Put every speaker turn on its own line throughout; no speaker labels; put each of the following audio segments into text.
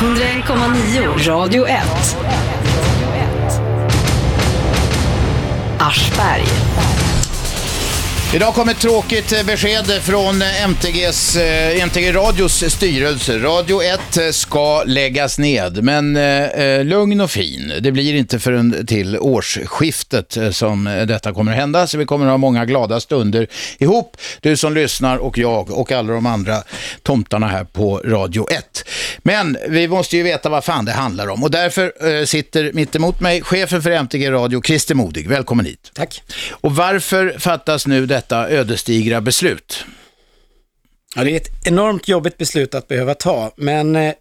101,9 Radio 1. Aschberg.
Idag kom ett tråkigt eh, besked från MTGs, eh, MTG Radios styrelse. Radio 1 eh, ska läggas ned, men eh, lugn och fin. Det blir inte förrän till årsskiftet som detta kommer att hända, så vi kommer att ha många glada stunder ihop, du som lyssnar och jag och alla de andra tomtarna här på Radio 1. Men vi måste ju veta vad fan det handlar om och därför eh, sitter mitt emot mig chefen för MTG Radio, Christer Modig. Välkommen hit.
Tack.
Och varför fattas nu detta ödesdigra beslut?
Ja, det är ett enormt jobbigt beslut att behöva ta, men eh,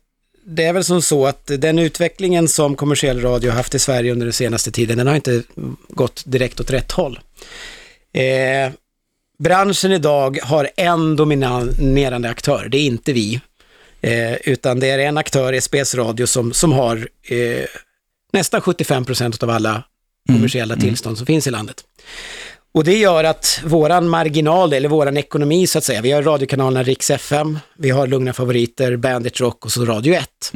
det är väl som så att den utvecklingen som kommersiell radio har haft i Sverige under den senaste tiden, den har inte gått direkt åt rätt håll. Eh, branschen idag har en dominerande aktör, det är inte vi, eh, utan det är en aktör, SBS Radio, som, som har eh, nästan 75 procent av alla kommersiella tillstånd som finns i landet. Och det gör att våran marginal, eller våran ekonomi så att säga, vi har radiokanalerna Rix FM, vi har Lugna Favoriter, Bandit Rock och så Radio 1.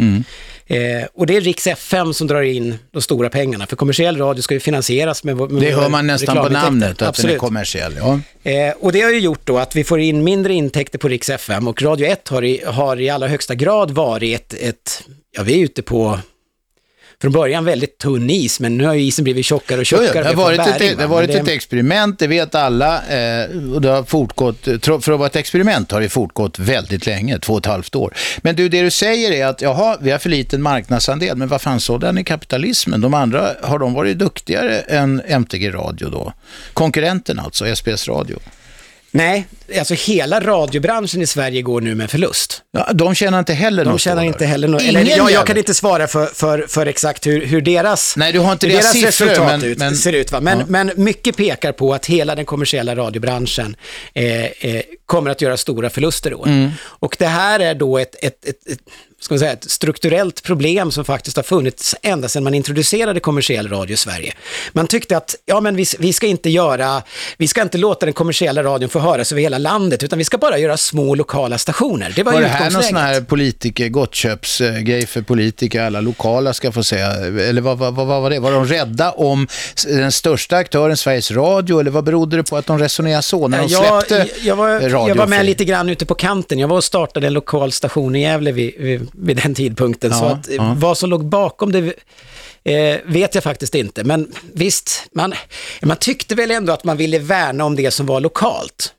Eh, och det är Rix FM som drar in de stora pengarna, för kommersiell radio ska ju finansieras med, med
Det hör man nästan på namnet, att
Absolut.
den är kommersiell. Ja.
Eh, och det har ju gjort då att vi får in mindre intäkter på Rix FM och Radio 1 har i, har i allra högsta grad varit ett, ett, ja vi är ute på, från början väldigt tunn is, men nu har ju isen blivit tjockare och
Jo,
tjockare.
jo, det har varit, ett,
bäring,
det har varit
Men
ett experiment, det vet alla. Eh, och det har fortgått, för att vara ett experiment har det fortgått väldigt länge, två och ett halvt år. Men du, det du säger är att jaha, vi har för liten marknadsandel, men vad fan sådan är kapitalismen? De andra, har de varit duktigare än MTG Radio då? Konkurrenten alltså, SBS Radio.
Nej, alltså hela radiobranschen i Sverige går nu med förlust.
Ja, de tjänar inte heller
De
något
tjänar
då,
inte
eller?
heller något. Eller, jag, jag kan inte svara för, för, för exakt hur, hur deras,
Nej, du har inte deras
deras
siffror,
resultat
men-
ut,
men-
ser ut. Va? Men,
Ja.
men mycket pekar på att hela den kommersiella radiobranschen eh, eh, kommer att göra stora förluster i år.
Mm.
Och det här är då ett, ett, ett, ett ska man säga, ett strukturellt problem som faktiskt har funnits ända sedan man introducerade kommersiell radio i Sverige. Man tyckte att, ja men vi, vi ska inte göra, vi ska inte låta den kommersiella radion få höras över hela landet, utan vi ska bara göra små lokala stationer. Det var,
Var det här någon sån här politiker, gottköpsgrej för politiker, alla lokala ska få säga, eller vad, vad, vad var det? Var de rädda om den största aktören Sveriges Radio, eller vad berodde det på att de resonerade så när de
jag,
släppte
jag, var,
radio
jag var med lite grann ute på kanten. Jag var och startade en lokal station i Gävle vid, vid, vid den tidpunkten. så
Ja,
att, eh,
ja.
vad som låg bakom det eh, vet jag faktiskt inte. Men visst, man, man tyckte väl ändå att man ville värna om det som var lokalt.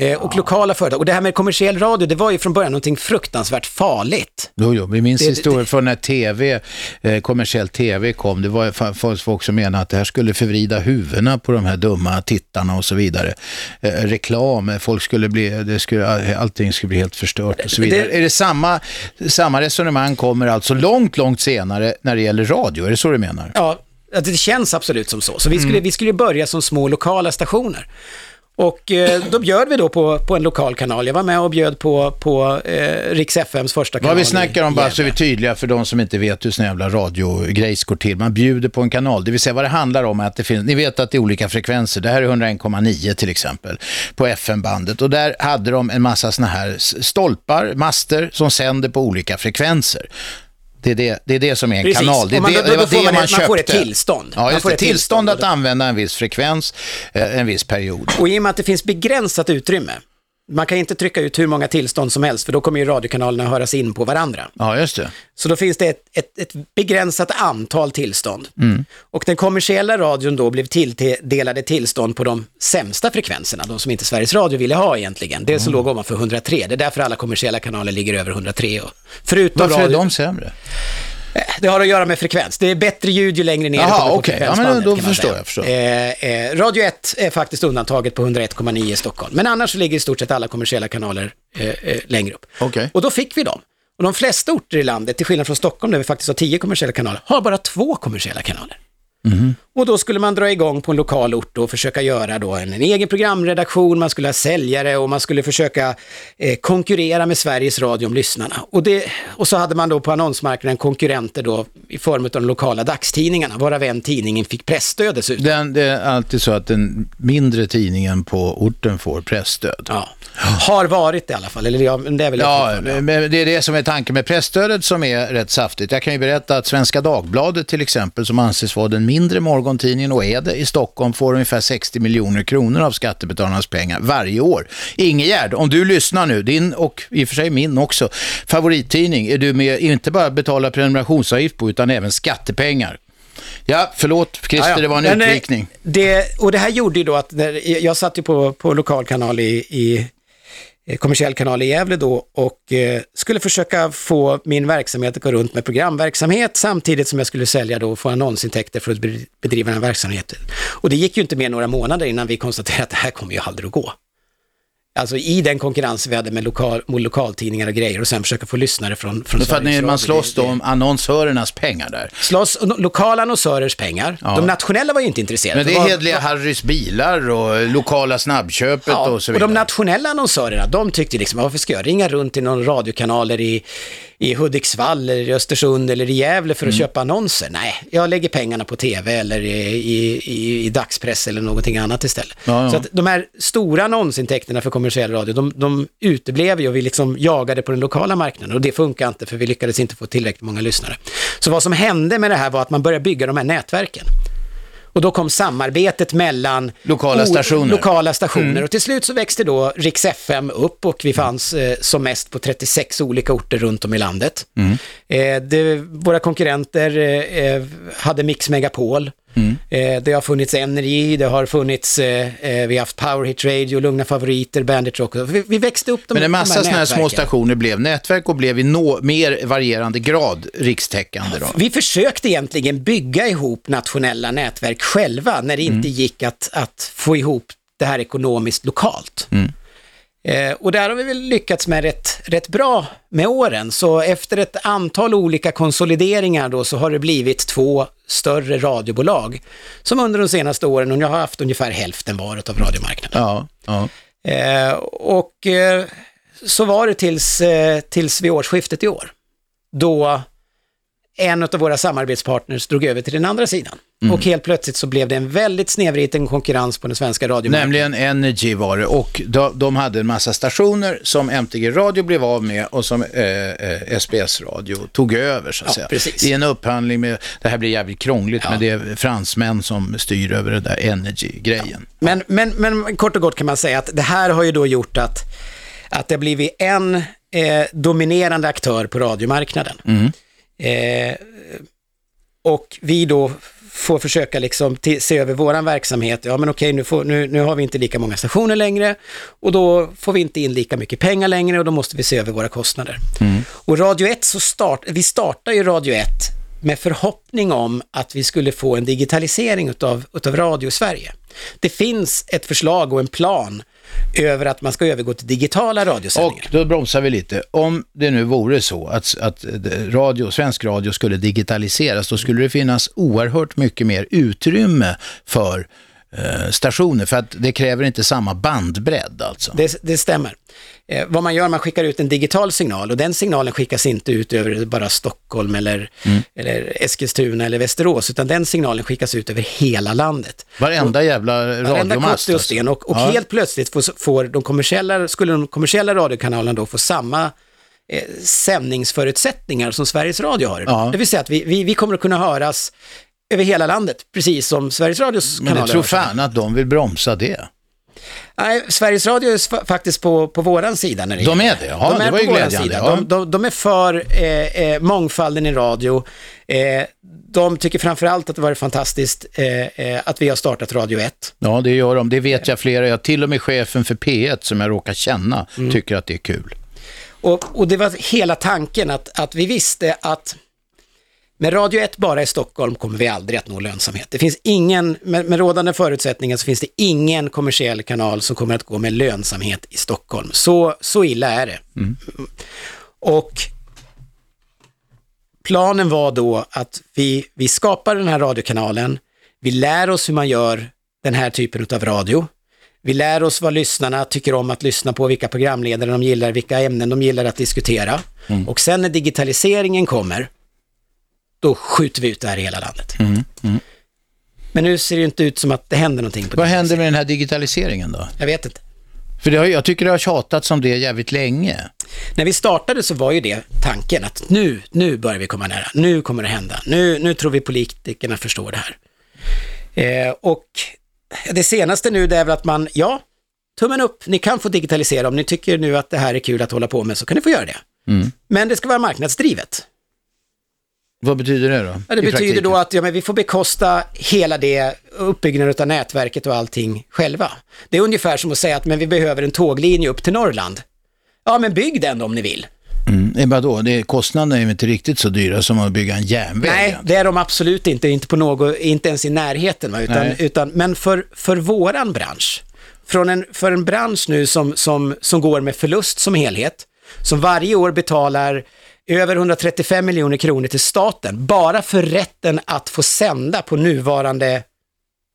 Eh, och lokala företag. Och det här med kommersiell radio, det var ju från början någonting fruktansvärt farligt.
Jo, jo, vi minns historier från när tv, eh, kommersiell tv kom. Det var fa- folk, som menade att det här skulle förvrida huvudena på de här dumma tittarna och så vidare. Eh, reklam, eh, folk skulle bli, det skulle, allting skulle bli helt förstört och så vidare.
Det-
Är det samma, samma resonemang kommer alltså långt, långt senare när det gäller radio? Är det så du menar?
Ja, det känns absolut som så. Så vi skulle, vi skulle börja som små lokala stationer. Och eh, då bjöd vi då på, på en lokal kanal. Jag var med och bjöd på, på eh, Rix FMs första kanal
Vad vi snackar om, bara så är vi tydliga för de som inte vet hur sån jävla radiogrejs går till. Man bjuder på en kanal, det vill säga vad det handlar om är att det finns, ni vet att det är olika frekvenser. Det här är 101,9 till exempel på FM-bandet och där hade de en massa såna här stolpar, master som sänder på olika frekvenser. Det är det, det, är det som är en
Precis.
kanal. Det, är
man-
det,
då-
det
då
var
får
det
man
man
ett- man får ett
köpte.
tillstånd.
Ja,
Man
just
får
det.
ett
Tillstånd
tillstånd.
att använda en viss frekvens eh, en viss period.
Och i och med att det finns begränsat utrymme, man kan inte trycka ut hur många tillstånd som helst, för då kommer ju radiokanalerna höras in på varandra.
Ja, just det.
Så då finns det ett, ett, ett begränsat antal tillstånd.
Mm.
Och den kommersiella radion då blev tilldelade tillstånd på de sämsta frekvenserna, de som inte Sveriges Radio ville ha egentligen. Det
Mm.
som låg ovanför 103, det är därför alla kommersiella kanaler ligger över 103. Och förutom
Varför är
radio,
de sämre?
Det har att göra med frekvens. Det är bättre ljud ju längre ner kommer på
okej. Ja, men då förstår jag, förstår.
Eh, eh, Radio 1 är faktiskt undantaget på 101,9 i Stockholm. Men annars så ligger i stort sett alla kommersiella kanaler eh, eh, längre upp.
Okej.
Och då fick vi dem. Och de flesta orter i landet, till skillnad från Stockholm där vi faktiskt har 10 kommersiella kanaler, har bara två kommersiella kanaler. Och då skulle man dra igång på en lokal ort och försöka göra då en, en egen programredaktion, man skulle ha säljare och man skulle försöka eh, konkurrera med Sveriges Radio om lyssnarna. Och, det, och så hade man då på annonsmarknaden konkurrenter då i form av de lokala dagstidningarna, varav en tidningen fick pressstöd dessutom.
Den, det är alltid så att den mindre tidningen på orten får pressstöd.
Ja. Har varit det i alla fall, eller ja, det är väl
Ja, men det är det som är tanken med pressstödet som är rätt saftigt. Jag kan ju berätta att Svenska Dagbladet till exempel, som anses vara den mindre morgontidningen och är det i Stockholm, får ungefär 60 miljoner kronor av skattebetalarnas pengar varje år. Ingegärd, om du lyssnar nu, din och i och för sig min också, favorittidning, är du med inte bara betala prenumerationsavgift på utan även skattepengar. Ja, förlåt Christer,
Ja, ja.
det var en
Men, eh,
utvikning.
Det, och det här gjorde ju då att, när, jag satt ju på, på lokalkanal i, i Eh, kommersiell kanal i Gävle då och eh, skulle försöka få min verksamhet att gå runt med programverksamhet samtidigt som jag skulle sälja då och få annonsintäkter för att bedriva den här verksamheten. Och det gick ju inte mer några månader innan vi konstaterade att det här kommer ju aldrig att gå. Alltså i den konkurrens vi hade med, lokal, med lokaltidningar och grejer och sen försöka få lyssnare från, från
För att ni, man slåss då om annonsörernas pengar där.
Slåss och lokala annonsörers pengar.
Ja.
De nationella var ju inte intresserade.
Men det är Hedliga Harrys bilar och lokala snabbköpet
Ja,
och så
och
vidare.
de nationella annonsörerna, de tyckte liksom, varför ska jag ringa runt till någon radiokanaler i, i Hudiksvall eller i Östersund eller i Gävle för att
Mm.
köpa annonser? Nej, jag lägger pengarna på tv eller i, i, i, i dagspress eller någonting annat istället.
Ja, ja.
Så att de här stora annonsintäkterna för kommersiell radio, de, de uteblev ju och vi liksom jagade på den lokala marknaden och det funkar inte för vi lyckades inte få tillräckligt många lyssnare. Så vad som hände med det här var att man började bygga de här nätverken. Och då kom samarbetet mellan
Lokala stationer.
lokala stationer. Och till slut så växte då Rix FM upp och vi fanns eh, som mest på 36 olika orter runt om i landet. Eh, det, våra konkurrenter eh, eh, hade Mix Megapol. Eh, det har funnits Energy, det har funnits, eh, eh, vi har haft Power Hit Radio, Lugna Favoriter, Bandit Rock. Vi, vi växte upp de,
Men en massa sådana här små stationer blev nätverk och blev i nå, mer varierande grad rikstäckande. Då.
Vi försökte egentligen bygga ihop nationella nätverk själva när det inte gick att, att få ihop det här ekonomiskt lokalt. Eh, och där har vi väl lyckats med rätt, rätt bra med åren. Så efter ett antal olika konsolideringar då så har det blivit två större radiobolag som under de senaste åren, och jag har haft ungefär hälften varet av radiomarknaden.
Ja, ja.
Eh, och eh, så var det tills, eh, tills vid årsskiftet i år. Då en av våra samarbetspartners drog över till den andra sidan.
Mm.
Och helt plötsligt så blev det en väldigt snedvriten konkurrens på den svenska radiomarknaden.
Nämligen Energy var det och de, de hade en massa stationer som MTG Radio blev av med och som eh, eh, SBS Radio tog över så att
Ja,
säga.
precis.
I en upphandling med, det här blir jävligt krångligt
Ja.
men det är fransmän som styr över det där Energy-grejen.
Men, men, men kort och gott kan man säga att det här har ju då gjort att, att det har blivit en eh, dominerande aktör på radiomarknaden. Eh, och vi då får försöka liksom se över våran verksamhet. Ja men okej, nu, får, nu, nu har vi inte lika många stationer längre och då får vi inte in lika mycket pengar längre och då måste vi se över våra kostnader. Och Radio 1, så start, vi startar ju Radio 1 med förhoppning om att vi skulle få en digitalisering utav, utav radio Sverige. Det finns ett förslag och en plan över att man ska övergå till digitala radiosändningar.
Och då bromsar vi lite. Om det nu vore så att, att radio, svensk radio skulle digitaliseras, då skulle det finnas oerhört mycket mer utrymme för eh, stationer, för att det kräver inte samma bandbredd alltså.
Det, det stämmer. Eh, vad man gör, man skickar ut en digital signal och den signalen skickas inte ut över bara Stockholm eller,
Mm.
eller Eskilstuna eller Västerås, utan den signalen skickas ut över hela landet.
Varenda jävla
Varenda
radiomast.
kotte och sten och, och
Ja.
helt plötsligt får, får de kommersiella, skulle de kommersiella radiokanalerna då få samma eh, sändningsförutsättningar som Sveriges Radio har.
Ja.
Det vill säga att vi, vi, vi kommer att kunna höras över hela landet, precis som Sveriges Radios
Men
kanaler
jag tror fan att de vill bromsa det.
Nej, Sveriges Radio är faktiskt på, på våran sida. När det
De är det? Ja, det var
på
ju
våran
glädjande, ja.
De, de, de är för eh, eh, mångfalden i radio. Eh, de tycker framförallt att det var fantastiskt eh, eh, att vi har startat Radio 1.
Ja, det gör de. Det vet jag flera. Jag, till och med chefen för P1 som jag råkar känna
Mm.
tycker att det är kul.
Och, och det var hela tanken att, att vi visste att med Radio 1 bara i Stockholm kommer vi aldrig att nå lönsamhet. Det finns ingen, med, med rådande förutsättningar så finns det ingen kommersiell kanal som kommer att gå med lönsamhet i Stockholm. Så, så illa är det. Och planen var då att vi, vi skapar den här radiokanalen Vi lär oss hur man gör den här typen av radio. Vi lär oss vad lyssnarna tycker om att lyssna på, vilka programledare de gillar, vilka ämnen de gillar att diskutera.
Mm.
Och sen när digitaliseringen kommer, då skjuter vi ut det här i hela landet.
Mm.
Men nu ser det inte ut som att det händer någonting. På
Vad händer med den här digitaliseringen då?
Jag vet inte.
För det har, jag tycker det har tjatats om det jävligt länge.
När vi startade så var ju det tanken att nu, nu börjar vi komma nära, nu kommer det hända, nu, nu tror vi politikerna förstår det här. Eh, och det senaste nu det är väl att man, ja, tummen upp, ni kan få digitalisera om ni tycker nu att det här är kul att hålla på med så kan ni få göra det.
Mm.
Men det ska vara marknadsdrivet.
Vad betyder det då?
Ja, det betyder då att ja, men vi får bekosta hela det, uppbyggnaden av nätverket och allting själva. Det är ungefär som att säga att men vi behöver en tåglinje upp till Norrland. Ja, men bygg den om ni vill.
Mm. Vadå, det, kostnaderna är ju inte riktigt så dyra som att bygga en järnväg.
Nej, det är de absolut inte, inte, på något, inte ens i närheten. Va? Utan,
Nej.
utan, men för, för våran bransch, från en, för en bransch nu som, som, som går med förlust som helhet, som varje år betalar över 135 miljoner kronor till staten, bara för rätten att få sända på nuvarande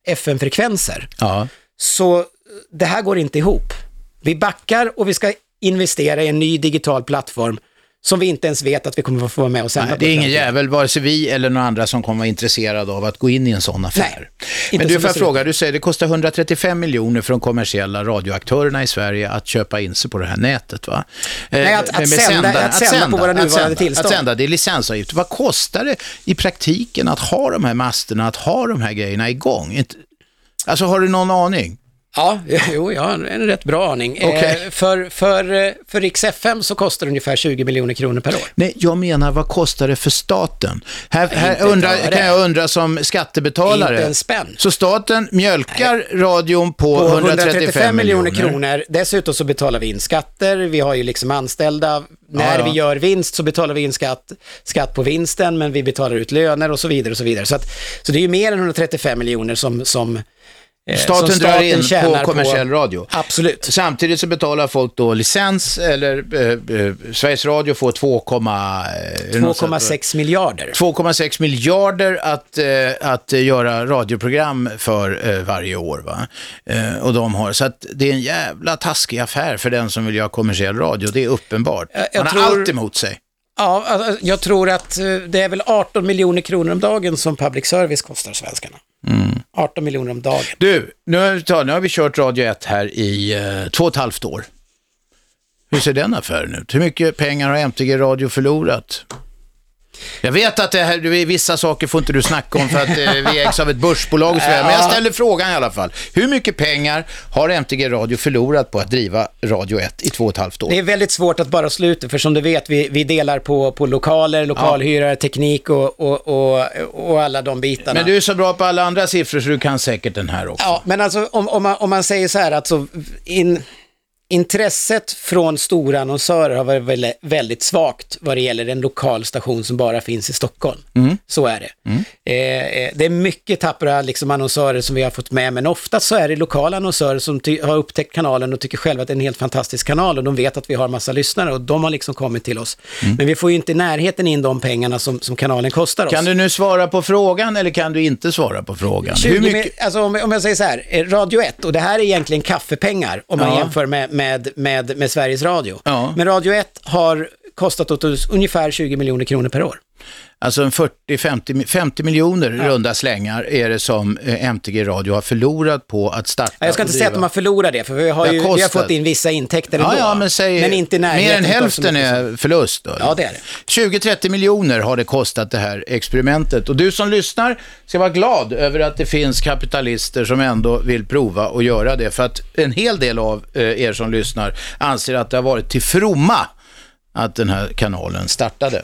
FM-frekvenser.
Ja.
Så eh, det här går inte ihop. Vi backar och vi ska investera i en ny digital plattform som vi inte ens vet att vi kommer att få vara med och sända
Nej, det är ingen jävel, vare sig vi eller några andra som kommer vara intresserade av att gå in i en sån affär.
Nej,
Men du, får fråga, du säger det kostar 135 miljoner för de kommersiella radioaktörerna i Sverige att köpa in sig på det här nätet va? Eh,
Nej, att- att
med
sända- att sända på våra
att
nuvarande
sända,
tillstånd.
Att sända, det är licensavgift. Vad kostar det i praktiken att ha de här masterna, att ha de här grejerna igång? Alltså har du någon aning?
Ja, jo, jag har en rätt bra aning. Eh, för, för, eh, för Rix FM så kostar det ungefär 20 miljoner kronor per år.
Nej, jag menar vad kostar det för staten? Här, här
öre.
kan jag undra som skattebetalare.
Inte en spänn.
Så staten mjölkar radion på,
På
135,
miljoner kronor. Dessutom så betalar vi in skatter, vi har ju liksom anställda. När
ja.
vi gör vinst så betalar vi in skatt, skatt på vinsten, men vi betalar ut löner och så vidare. och Så vidare. Så, att, så det är ju mer än 135 miljoner som, som, eh,
Staten,
som
drar in på kommersiell radio.
Absolut.
Samtidigt så betalar folk då licens, eller eh, eh, Sveriges Radio får 2, eh?
2,6 miljarder.
2,6 miljarder att, eh, att göra radioprogram för varje år. Va? Och de har, så att det är en jävla taskig affär för den som vill göra kommersiell radio, det är uppenbart.
Jag- jag
Man har
tror-
allt emot sig.
Ja, alltså, jag tror att det är väl 18 miljoner kronor om dagen som public service kostar svenskarna. 18 miljoner om dagen.
Du, nu har, vi- nu har vi kört Radio 1 här i eh, två och ett halvt år. Hur ser den affären ut? Hur mycket pengar har MTG Radio förlorat? Jag vet att det här, vissa saker får inte du snacka om för att eh, vi ägs av ett börsbolag och så vidare, men jag ställer frågan i alla fall. Hur mycket pengar har MTG Radio förlorat på att driva Radio 1 i två och ett halvt år?
Det är väldigt svårt att bara slå ut det, för som du vet, vi, vi delar på, på lokaler, lokalhyrare, teknik och, och, och, och alla de bitarna.
Men du är så bra på alla andra siffror så du kan säkert den här också.
Ja, men alltså om, om, man, om man säger så här, alltså in, intresset från stora annonsörer har varit väldigt, svagt vad det gäller en lokal station som bara finns i Stockholm. Så är det. Eh, eh, det är mycket tappra liksom, annonsörer som vi har fått med, men ofta så är det lokala annonsörer som har upptäckt kanalen och tycker själva att det är en helt fantastisk kanal och de vet att vi har massa lyssnare och de har liksom kommit till oss. Men vi får ju inte i närheten in de pengarna som, som kanalen kostar oss.
Kan du nu svara på frågan eller kan du inte svara på frågan?
20
Hur mycket?
alltså om, om jag säger så här, eh, Radio 1, och det här är egentligen kaffepengar om man
Ja.
jämför med, med, med, med Sveriges Radio.
Ja.
Men Radio 1 har kostat åt oss ungefär 20 miljoner kronor per år.
Alltså en 40-50 50 miljoner runda slängar är det som eh, MTG Radio har förlorat på att starta
Ja, Jag ska inte säga att de har förlorat det, för vi har, ju, vi har fått in vissa intäkter ändå.
Ja, ja, men säg
inte i
mer
närheten
än hälften är förlust. Då.
Ja, det är det.
20-30 miljoner har det kostat det här experimentet. Och du som lyssnar ska vara glad över att det finns kapitalister som ändå vill prova och göra det. För att en hel del av eh, er som lyssnar anser att det har varit till fromma att den här kanalen startade.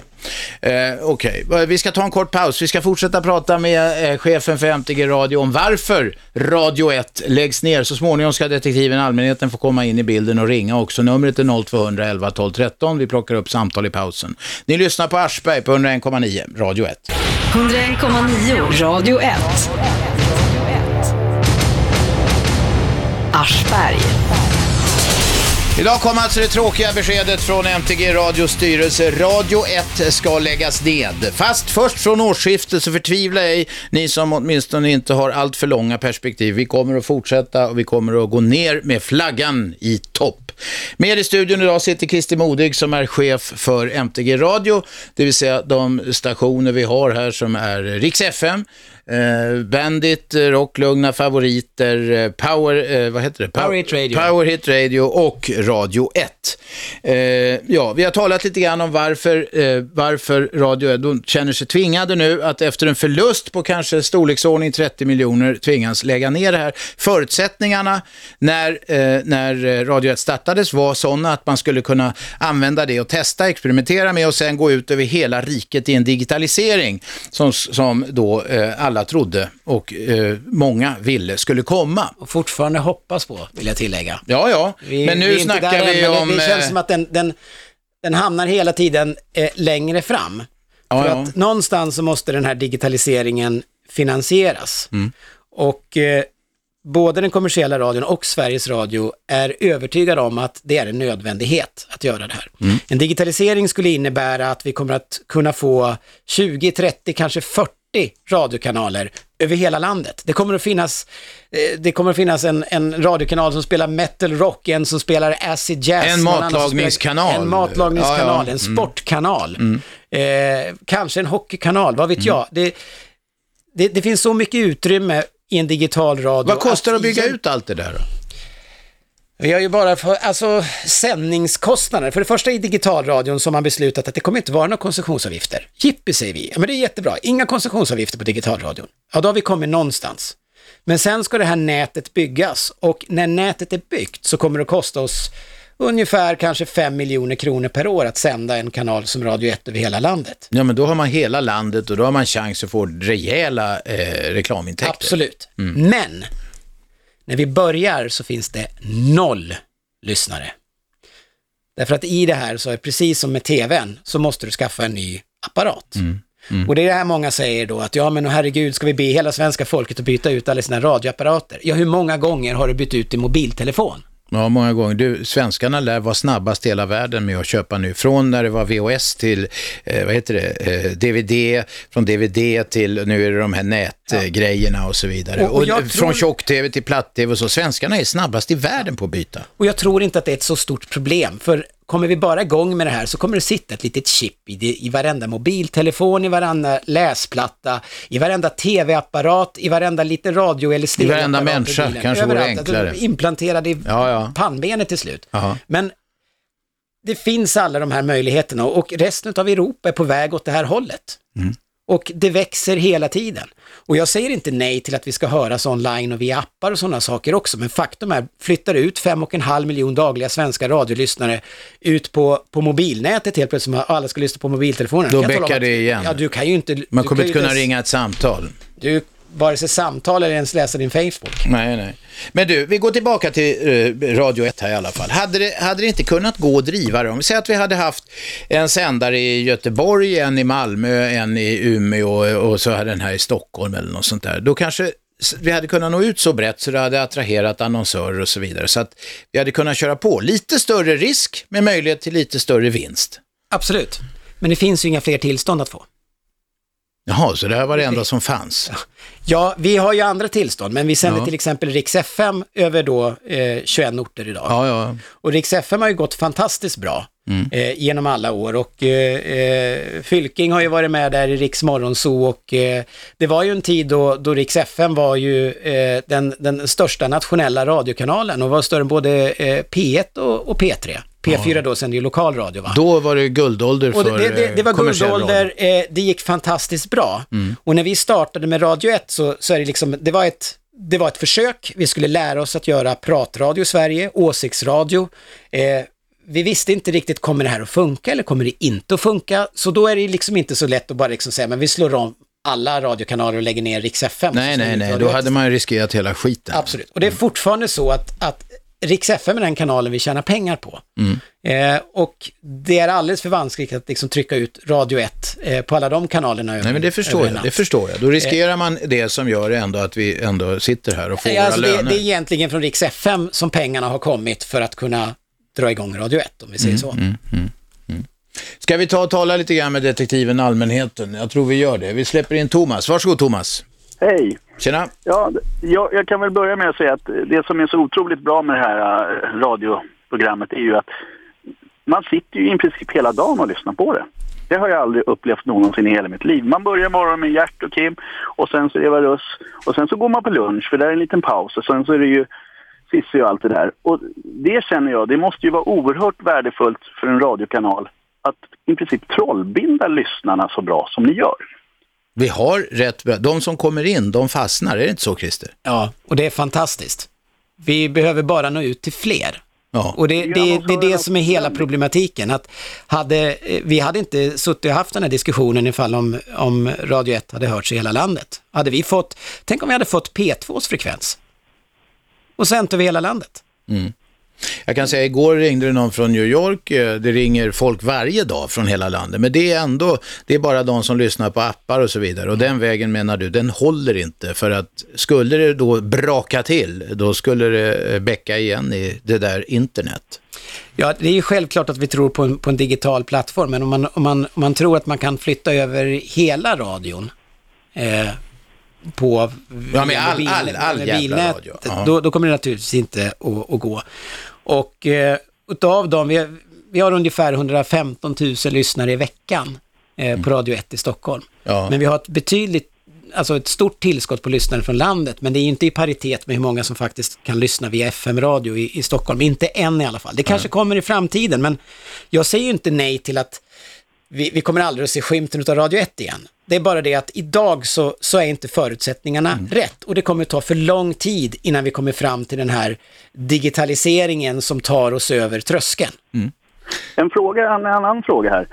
Eh, Okej, eh, vi ska ta en kort paus. Vi ska fortsätta prata med eh, chefen för MTG Radio om varför Radio 1 läggs ner. Så småningom ska detektiven allmänheten få komma in i bilden och ringa också. Numret är 0211 12 13. Vi plockar upp samtal i pausen. Ni lyssnar på Aschberg på 101,9 Radio 1.
101,9 Radio 1. Aschberg.
Idag kom alltså det tråkiga beskedet från MTG Radios styrelse. Radio 1 ska läggas ned. Fast först från årsskiftet så förtvivla ej ni som åtminstone inte har allt för långa perspektiv. Vi kommer att fortsätta och vi kommer att gå ner med flaggan i topp. Med i studion idag sitter Christer Modig som är chef för MTG Radio, det vill säga de stationer vi har här som är Riks FM, Eh, Bandit, eh, Rocklugna favoriter, eh, Power, eh, vad heter det?
Power Hit Radio.
Power Hit Radio och Radio 1. Eh, ja, vi har talat lite grann om varför, eh, varför Radio 1 de känner sig tvingade nu att efter en förlust på kanske storleksordning 30 miljoner tvingas lägga ner det här. Förutsättningarna när, när Radio 1 startades var sådana att man skulle kunna använda det och testa, experimentera med och sen gå ut över hela riket i en digitalisering som, som då eh, alla trodde och eh, många ville skulle komma.
Och fortfarande hoppas på, vill jag tillägga.
Ja, ja,
Vi,
men nu
vi
snackar
där
vi om...
Det, det känns
eh,
som att den, den, den hamnar hela tiden eh, längre fram.
Ja,
För
ja.
att någonstans så måste den här digitaliseringen finansieras.
Mm.
Och eh, både den kommersiella radion och Sveriges Radio är övertygade om att det är en nödvändighet att göra det här.
Mm.
En digitalisering skulle innebära att vi kommer att kunna få 20, 30, kanske 40 radiokanaler över hela landet. Det kommer att finnas, eh, det kommer att finnas en, en radiokanal som spelar metal rock, en som spelar acid jazz.
En matlagningskanal.
En matlagningskanal,
Ja, ja.
en sportkanal, eh, kanske en hockeykanal, vad vet
Mm.
jag. Det, det, det finns så mycket utrymme i en digital radio.
Vad kostar det att bygga ut allt det där då?
Vi har ju bara för, alltså sändningskostnader. För det första i digitalradion som man beslutat att det kommer inte vara några koncessionsavgifter. Jippi säger vi. Ja, men det är jättebra. Inga koncessionsavgifter på digitalradion. Ja, då har vi kommit någonstans. Men sen ska det här nätet byggas och när nätet är byggt så kommer det att kosta oss ungefär kanske 5 miljoner kronor per år att sända en kanal som Radio 1 över hela landet.
Ja, men då har man hela landet och då har man chans att få rejäla eh, reklamintäkter.
Absolut. Men när vi börjar så finns det noll lyssnare. Därför att i det här så är precis som med tvn så måste du skaffa en ny apparat. Och det är det här många säger då att ja men herregud ska vi be hela svenska folket att byta ut alla sina radioapparater? Ja hur många gånger har du bytt ut din mobiltelefon?
Ja, många gånger. Du, svenskarna lär vara snabbast i hela världen med att köpa nu. Från när det var VHS till, eh, vad heter det, eh, DVD, från DVD till, nu är det de här nätgrejerna och så vidare.
Och- och
Och,
jag
från
tror-
tjock-TV till platt-TV och så. Svenskarna är snabbast i världen på att byta.
Och jag tror inte att det är ett så stort problem, för kommer vi bara igång med det här så kommer det sitta ett litet chip i, det, i varenda mobiltelefon, i varenda läsplatta, i varenda tv-apparat, i varenda liten radio eller
I
stereo
varenda människa, kanske vore enklare.
Implanterad i
Ja, ja.
pannbenet till slut.
Jaha.
Men det finns alla de här möjligheterna och resten av Europa är på väg åt det här hållet.
Mm.
Och det växer hela tiden. Och jag säger inte nej till att vi ska höras online och via appar och sådana saker också, men faktum är, flyttar ut fem och en halv miljon dagliga svenska radiolyssnare ut på, på mobilnätet helt plötsligt, som alla ska lyssna på mobiltelefonen.
Då bäckar det igen.
Ja, du kan ju inte...
Man kommer inte kunna ringa ett samtal.
Du, vare sig samtal eller ens läsa din Facebook.
Nej, nej. Men du, vi går tillbaka till eh, Radio 1 här i alla fall. Hade det, hade det inte kunnat gå att driva det? Om vi säger att vi hade haft en sändare i Göteborg, en i Malmö, en i Umeå och, och så hade den här i Stockholm eller något sånt där. Då kanske vi hade kunnat nå ut så brett så det hade attraherat annonsörer och så vidare. Så att vi hade kunnat köra på. Lite större risk med möjlighet till lite större vinst.
Absolut. Men det finns ju inga fler tillstånd att få.
Jaha, så det här var det enda som fanns.
Ja, vi har ju andra tillstånd, men vi sänder
Ja.
till exempel Rix FM över då eh, 21 orter idag.
Ja, ja.
Och Rix FM har ju gått fantastiskt bra
Mm.
eh, genom alla år och eh, eh, Fylking har ju varit med där i Riks Morgonzoo och eh, det var ju en tid då, då Rix FM var ju eh, den, den största nationella radiokanalen och var större än både eh, P1 och, och P3. P4 då sände ju lokalradio va?
Då var det guldålder
Och
för
det, det, det var
eh,
guldålder,
radio. Mm.
eh, det gick fantastiskt bra. Och när vi startade med Radio 1 så, så är det liksom, det var ett det var ett försök, vi skulle lära oss att göra pratradio i Sverige, åsiktsradio. Eh, vi visste inte riktigt, kommer det här att funka eller kommer det inte att funka? Så då är det liksom inte så lätt att bara liksom säga, men vi slår om alla radiokanaler och lägger ner Rix FM.
Nej, nej, nej,
Radio
då
1
hade man ju riskerat hela skiten.
Absolut. Och det är fortfarande så att, att Rix FM är den kanalen vi tjänar pengar på.
Mm.
Eh, och det är alldeles för vanskligt att liksom trycka ut Radio 1 eh, på alla de kanalerna. Över,
Nej, men det förstår jag. Det förstår jag. Då riskerar man det som gör ändå att vi ändå sitter här och får
Eh,
våra
alltså det,
löner.
det är egentligen från Rix FM som pengarna har kommit för att kunna dra igång Radio 1 om vi säger så.
Ska vi ta och tala lite grann med detektiven Allmänheten? Jag tror vi gör det. Vi släpper in Thomas. Varsågod Thomas.
Hej!
Tjena.
Ja, jag, jag kan väl börja med att säga att det som är så otroligt bra med det här äh, radioprogrammet är ju att man sitter ju i princip hela dagen och lyssnar på det. Det har jag aldrig upplevt någonsin i hela mitt liv. Man börjar morgonen med Gert och Kim och sen så är det Eva Russ och sen så går man på lunch för där är en liten paus och sen så är det ju Cissi och allt det där. Och det känner jag, det måste ju vara oerhört värdefullt för en radiokanal att i princip trollbinda lyssnarna så bra som ni gör.
Vi har rätt bra. De som kommer in, de fastnar. Är det inte så, Christer?
Ja, och det är fantastiskt. Vi behöver bara nå ut till fler.
Ja.
Och det, det, det är det som är hela problematiken. Att hade, eh, vi hade inte suttit och haft den här diskussionen ifall om, om Radio 1 hade hörts i hela landet. Hade vi fått, tänk om vi hade fått P2s frekvens och sänt över hela landet.
Jag kan säga, igår ringde det någon från New York. Eh, Det ringer folk varje dag från hela landet. Men det är ändå, det är bara de som lyssnar på appar och så vidare. Och den vägen menar du, den håller inte. För att skulle det då braka till, då skulle det eh, bäcka igen i det där internet.
Ja, det är ju självklart att vi tror på en, på en digital plattform, men om man, om, man, om man tror att man kan flytta över hela radion eh, på
Ja, all- all- all
med
jävla
bilnät,
radio. Ja.
då, då kommer det naturligtvis inte att, att gå. Och eh, utav dem, vi, har- vi har ungefär 115 000 lyssnare i veckan eh, på Radio 1 i Stockholm.
Ja.
Men vi har ett betydligt, alltså ett stort tillskott på lyssnare från landet, men det är ju inte i paritet med hur många som faktiskt kan lyssna via FM-radio i, i Stockholm. Inte än i alla fall. Det kanske kommer i framtiden, men jag säger ju inte nej till att vi, vi kommer aldrig att se skymten av Radio 1 igen. Det är bara det att idag så, så är inte förutsättningarna rätt och det kommer att ta för lång tid innan vi kommer fram till den här digitaliseringen som tar oss över tröskeln.
En fråga, en annan fråga här.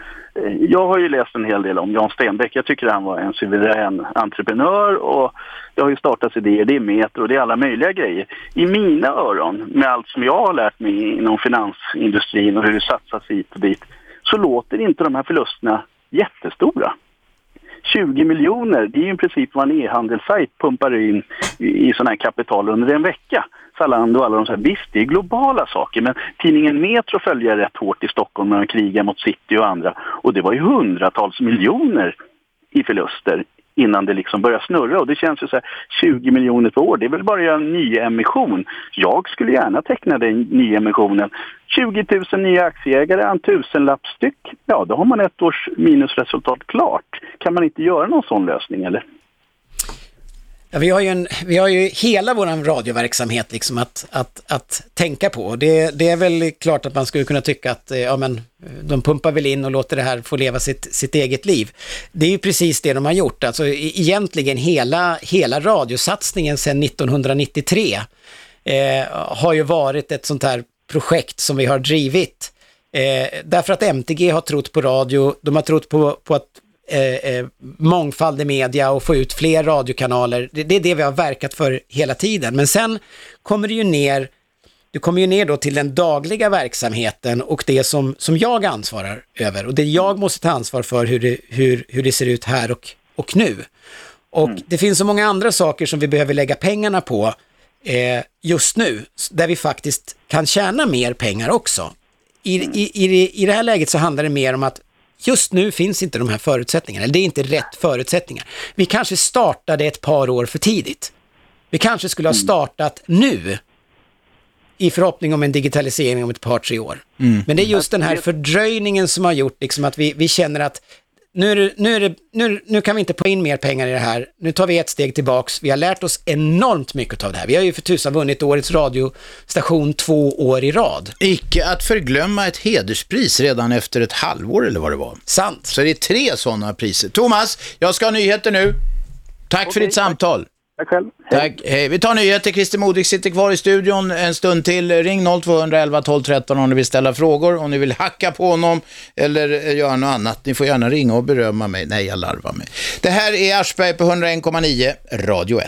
Jag har ju läst en hel del om Jan Stenbeck. Jag tycker han var en suverän entreprenör och det har ju startats idéer, det är Metro och det är alla möjliga grejer. I mina öron, med allt som jag har lärt mig inom finansindustrin och hur det satsas hit och dit, så låter inte de här förlusterna jättestora. 20 miljoner, det är ju i princip vad en e-handelssajt pumpar in i, i sådana här kapital under en vecka. Zalando och alla de så här, visst det är globala saker men tidningen Metro följer rätt hårt i Stockholm när de krigar mot City och andra och det var ju hundratals miljoner i förluster innan det liksom börjar snurra och det känns ju så här 20 miljoner per år, det är väl bara att göra en nyemission. Jag skulle gärna teckna den nyemissionen. 20 000 nya aktieägare, en tusenlapp styck, ja då har man ett års minusresultat klart. Kan man inte göra någon sån lösning eller?
Ja, vi, har ju en, vi har ju hela vår radioverksamhet liksom att, att, att tänka på. Det, det är väl klart att man skulle kunna tycka att eh, ja, men, de pumpar väl in och låter det här få leva sitt, sitt eget liv. Det är ju precis det de har gjort. Alltså, egentligen hela, hela radiosatsningen sedan 1993 eh, har ju varit ett sånt här projekt som vi har drivit. Eh, därför att MTG har trott på radio, de har trott på, på att eh, eh, mångfald i media och få ut fler radiokanaler. Det, det är det vi har verkat för hela tiden. Men sen kommer det ju ner, du kommer ju ner då till den dagliga verksamheten och det som, som jag ansvarar över. Och det jag måste ta ansvar för hur det, hur, hur det ser ut här och, och nu. Och det finns så många andra saker som vi behöver lägga pengarna på eh, just nu, där vi faktiskt kan tjäna mer pengar också. I, i, i, I det här läget så handlar det mer om att just nu finns inte de här förutsättningarna, eller det är inte rätt förutsättningar. Vi kanske startade ett par år för tidigt. Vi kanske skulle ha startat nu i förhoppning om en digitalisering om ett par, tre år. Men det är just den här fördröjningen som har gjort liksom att vi, vi känner att nu, är det, nu, är det, nu, nu kan vi inte få in mer pengar i det här. Nu tar vi ett steg tillbaks. Vi har lärt oss enormt mycket av det här. Vi har ju för tusan vunnit årets radiostation två år i rad.
Icke att förglömma ett hederspris redan efter ett halvår eller vad det var.
Sant.
Så det är tre sådana priser. Thomas, jag ska ha nyheter nu. Tack för
Okej,
ditt samtal.
Tack själv. Hej.
Tack. Hej. Vi tar nyheter. Christer Modig sitter kvar i studion en stund till. Ring 0211 12 13 om ni vill ställa frågor, om ni vill hacka på honom eller eh, göra något annat. Ni får gärna ringa och berömma mig. Nej, jag larvar mig. Det här är Aschberg på 101,9 Radio 1.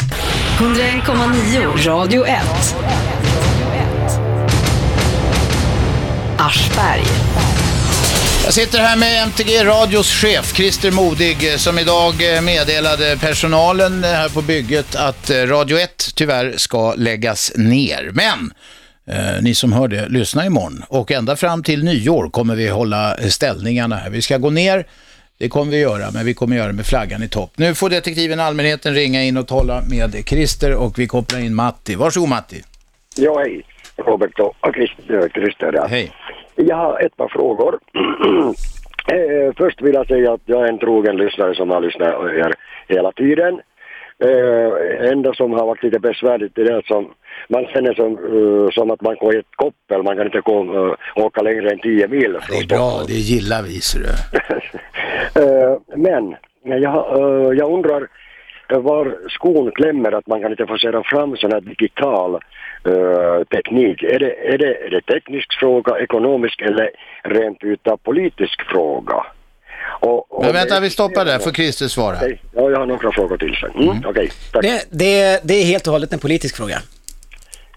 101,9 Radio 1. Aschberg.
Jag sitter här med MTG Radios chef Christer Modig eh, som idag eh, meddelade personalen eh, här på bygget att Radio 1 tyvärr ska läggas ner. Men Eh, ni som hör det, lyssna imorgon. Och ända fram till nyår kommer vi hålla ställningarna här. Vi ska gå ner, det kommer vi göra, men vi kommer göra det med flaggan i topp. Nu får detektiven allmänheten ringa in och tala med Christer och vi kopplar in Matti. Varsågod Matti.
Ja, hej. Robert och Christer, Christer där.
Hej.
Jag har ett par frågor. eh, först vill jag säga att jag är en trogen lyssnare som har lyssnat er hela tiden. Eh, enda som har varit lite besvärligt är det att som, man känner som, uh, som att man går i ett koppel, man kan inte gå, uh, åka längre än 10 mil.
Det är bra, det gillar vi ser du.
Eh, men jag, uh, jag undrar var skon klämmer att man kan inte forcera fram sån här digital uh, teknik. Är det, är, det, är det teknisk fråga, ekonomisk eller rent utav politisk fråga?
Och, och Men vänta, vi stoppar där, får Christer svara.
Okay. Ja, jag har några frågor till sen. Mm, mm. Okay, tack.
Det, det, det, är helt och hållet en politisk fråga.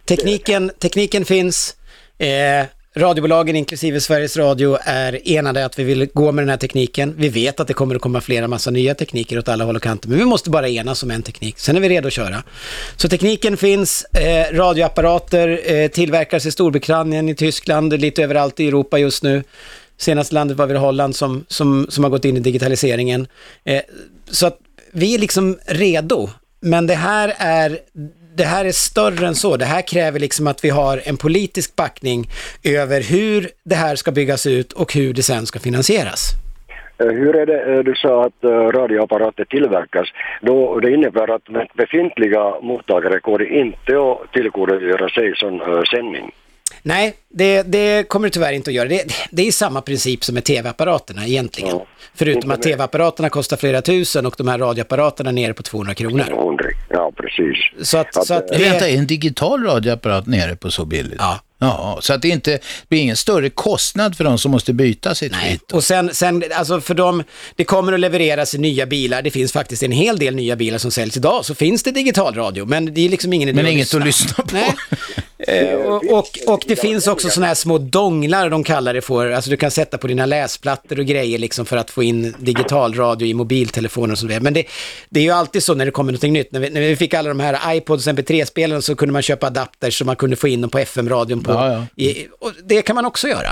Tekniken, tekniken finns. Eh, radiobolagen, inklusive Sveriges Radio, är enade att vi vill gå med den här tekniken. Vi vet att det kommer att komma flera massa nya tekniker åt alla håll och kanter, men vi måste bara enas om en teknik. Sen är vi redo att köra. Så tekniken finns, eh, radioapparater eh, tillverkas i Storbritannien, i Tyskland, lite överallt i Europa just nu. Senaste landet var väl Holland som, som, som har gått in i digitaliseringen. Eh, så att vi är liksom redo, men det här är det här är större än så. Det här kräver liksom att vi har en politisk backning över hur det här ska byggas ut och hur det sen ska finansieras.
Eh, hur är det, eh, du sa att eh, radioapparater tillverkas, då det innebär att befintliga mottagare går inte att tillgodogöra sig sån sändning?
Nej, det, det, kommer det tyvärr inte att göra. Det, det är samma princip som med tv-apparaterna egentligen. Ja, Förutom att tv-apparaterna kostar flera tusen och de här radioapparaterna är nere på 200 kronor.
Ja, precis.
Så att, att, så att
det... Vänta, är en digital radioapparat nere på så billigt?
Ja.
Ja, så att det inte blir ingen större kostnad för de som måste byta sitt
Nej, och sen, sen, alltså för dem, det kommer att levereras nya bilar, det finns faktiskt en hel del nya bilar som säljs idag, så finns det digitalradio, men det är liksom ingen idé
Men inget att lyssna på.
Nej. Eh, och, och, och, det finns också sådana här små donglar de kallar det för, alltså du kan sätta på dina läsplattor och grejer liksom för att få in digitalradio i mobiltelefoner och sådär. Men det, det är ju alltid så när det kommer någonting nytt. När vi, när vi fick alla de här iPods och MP3-spelen så kunde man köpa adapters så man kunde få in dem på FM-radion. På, ja, ja. I, och det kan man också göra.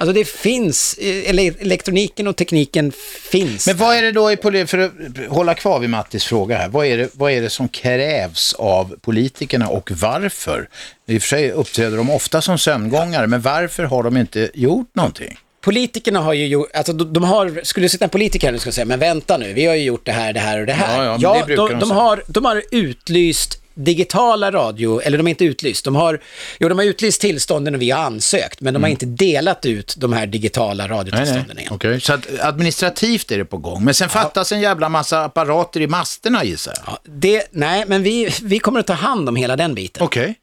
Alltså det finns, eller elektroniken och tekniken finns.
Men vad är det då, i, för att hålla kvar vid Mattis fråga här, vad är, det, vad är det som krävs av politikerna och varför? I och för sig uppträder de ofta som sömngångare, men varför har de inte gjort någonting?
Politikerna har ju gjort, alltså de, de har, skulle sitta en politiker här nu skulle säga, men vänta nu, vi har ju gjort det här, det här och det här.
Ja, ja,
ja de, de, har, de har utlyst digitala radio, eller de är inte utlyst, de har, jo de har utlyst tillstånden och vi har ansökt, men de har mm. inte delat ut de här digitala radiotillstånden än.
Okay. Så att administrativt är det på gång, men sen ja. fattas en jävla massa apparater i masterna gissar jag.
Ja, det, nej, men vi, vi kommer att ta hand om hela den biten.
Okej. Okay.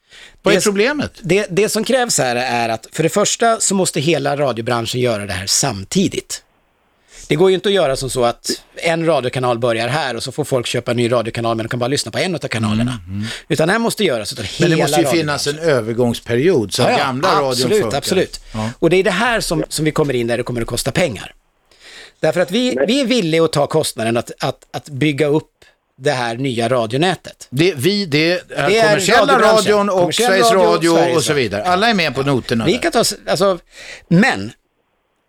Vad är problemet?
Det, det som krävs här är att för det första så måste hela radiobranschen göra det här samtidigt. Det går ju inte att göra som så att en radiokanal börjar här och så får folk köpa en ny radiokanal men de kan bara lyssna på en av kanalerna. Mm, mm. Utan det här måste göras utav hela
Men det måste ju finnas en övergångsperiod så att ja, ja, gamla radion
absolut, funkar. Absolut, ja. Och det är det här som, som vi kommer in där det kommer att kosta pengar. Därför att vi, vi är villiga att ta kostnaden att, att, att bygga upp det här nya radionätet.
Det, vi, det är, det är kommersiella radion och Sveriges Radio, radio och så vidare. Alla är med på noterna.
Vi kan ta, alltså, men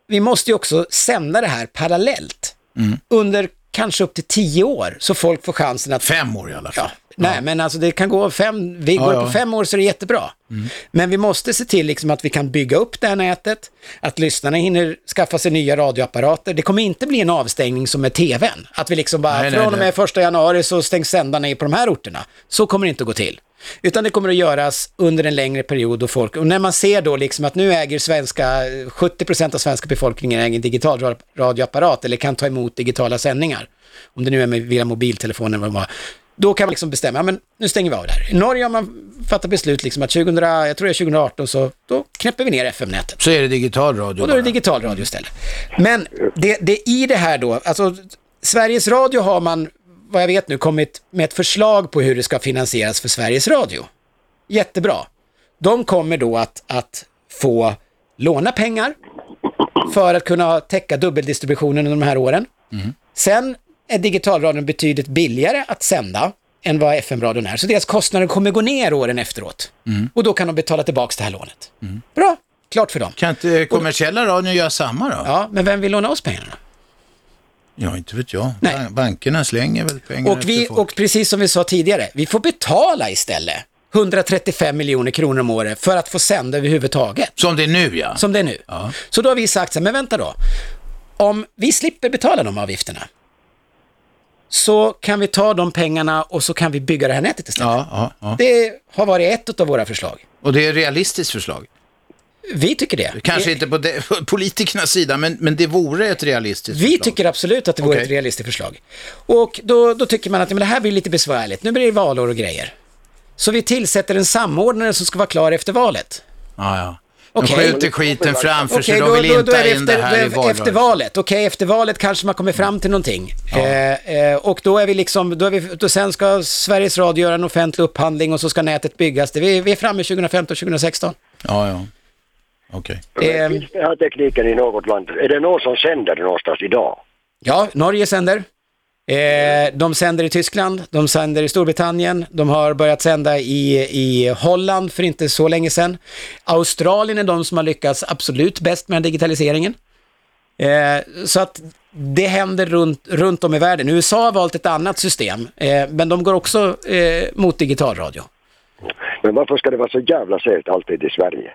vi måste ju också sända det här parallellt. Mm. Under kanske upp till tio år, så folk får chansen att...
Fem år i alla fall.
Ja, nej, ja. men alltså det kan gå fem, vi går ja, på fem år så är det jättebra. Mm. Men vi måste se till liksom att vi kan bygga upp det här nätet, att lyssnarna hinner skaffa sig nya radioapparater. Det kommer inte bli en avstängning som med tvn. Att vi liksom bara, nej, från och med första januari så stängs sändarna på de här orterna. Så kommer det inte att gå till. Utan det kommer att göras under en längre period och folk, och när man ser då liksom att nu äger svenska, 70% av svenska befolkningen äger en digital radioapparat eller kan ta emot digitala sändningar, om det nu är med, via mobiltelefonen eller vad det var, då kan man liksom bestämma, ja, men nu stänger vi av det här. I Norge har man fattat beslut liksom att 2000, jag tror det är 2018, så då knäpper vi ner FM-nätet.
Så är det digital radio?
Och då är det digital radio istället. Men det, det i det här då, alltså Sveriges Radio har man vad jag vet nu, kommit med ett förslag på hur det ska finansieras för Sveriges Radio. Jättebra. De kommer då att, att få låna pengar för att kunna täcka dubbeldistributionen under de här åren. Mm. Sen är digitalradion betydligt billigare att sända än vad FM-radion är. Så deras kostnader kommer gå ner åren efteråt.
Mm.
Och då kan de betala tillbaka det här lånet. Bra, klart för dem.
Kan inte kommersiella radion göra samma då?
Ja, men vem vill låna oss pengarna?
Ja, inte vet jag.
Nej.
Ban- Bankerna slänger väl pengar
Och, vi, och precis som vi sa tidigare, vi får betala istället 135 miljoner kronor om året för att få sända överhuvudtaget.
Som det är nu ja.
Som det är nu.
Ja.
Så då har vi sagt så här, men vänta då. Om vi slipper betala de avgifterna så kan vi ta de pengarna och så kan vi bygga det här nätet istället.
Ja, ja, ja.
Det har varit ett av våra förslag.
Och det är ett realistiskt förslag.
Vi tycker det.
Kanske inte på, de, politikernas sida, men, men det vore ett realistiskt
Vi
förslag.
tycker absolut att det vore
Okej.
ett realistiskt förslag. Och då, då tycker man att men det här blir lite besvärligt. Nu blir det valår och grejer. Så vi tillsätter en samordnare som ska vara klar efter valet.
Ja, ja. De
Okej.
skjuter skiten framför sig,
Okej,
de vill inte
är det
in det här i
efter,
valrörelsen.
efter valet. Okej, efter valet kanske man kommer fram till någonting. Eh, eh, och då är vi liksom, då är vi, då sen ska Sveriges Radio göra en offentlig upphandling och så ska nätet byggas. Det, vi, vi är framme 2015-2016.
Ja, ja. Okej.
Eh,
Finns den här tekniken i något land? Är det någon som sänder någonstans idag?
Ja, Norge sänder. Eh, de sänder i Tyskland, de sänder i Storbritannien, de har börjat sända i, i Holland för inte så länge sedan. Australien är de som har lyckats absolut bäst med digitaliseringen. Eh, så att det händer runt, runt om i världen. USA har valt ett annat system, eh, men de går också eh, mot digitalradio.
Men varför ska det vara så jävla segt alltid i Sverige?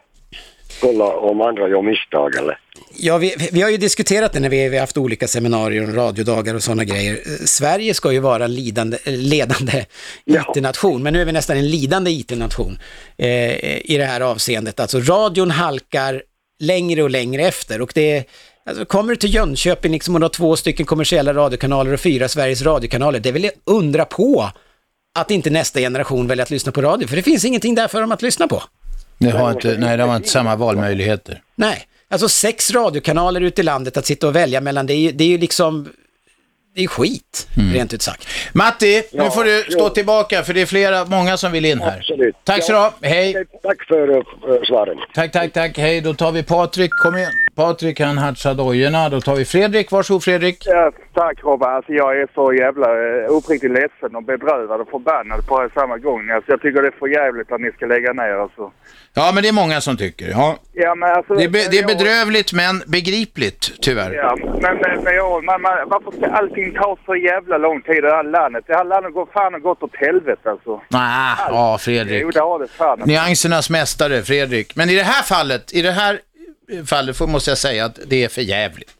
Kolla om andra gör misstag eller?
Ja, vi, vi har ju diskuterat det när vi, vi har haft olika seminarier och radiodagar och sådana grejer. Sverige ska ju vara en lidande, ledande
Ja.
IT-nation, men nu är vi nästan en lidande IT-nation eh, i det här avseendet. Alltså radion halkar längre och längre efter och det Alltså, kommer du till Jönköping liksom, och du har två stycken kommersiella radiokanaler och fyra Sveriges radiokanaler, det är väl undra på att inte nästa generation väljer att lyssna på radio, för det finns ingenting där för dem att lyssna på.
Det har inte, nej, de har inte samma valmöjligheter.
Nej, alltså sex radiokanaler ute i landet att sitta och välja mellan, det är ju, det är ju liksom, det är skit, rent ut sagt.
Matti, nu
Ja,
får du stå
jo.
tillbaka för det är flera, många som vill in här.
Absolut.
Tack så du ha. Hej.
Tack för uh, svaren.
Tack, tack, tack. Hej, då tar vi Patrik. Kom igen. Patrik, han hartsar dojorna. Då tar vi Fredrik. Varsågod Fredrik.
Ja, tack Robban. Alltså, jag är så jävla eh, uppriktigt ledsen och bedrövad och förbannad på samma gång. Alltså, jag tycker det är för jävligt att ni ska lägga ner alltså.
Ja, men det är många som tycker. Ja.
Ja, men alltså...
Det är, be, det är bedrövligt men begripligt, tyvärr.
Ja, men, men, men jag, man, man, varför ska allting ta så jävla lång tid i det här landet? Det här landet går fan och gått åt helvete alltså.
Nej, ja Fredrik.
Jo, det har det fan.
Nyansernas mästare, Fredrik. Men i det här fallet, i det här fallet får, måste jag säga att det är för jävligt.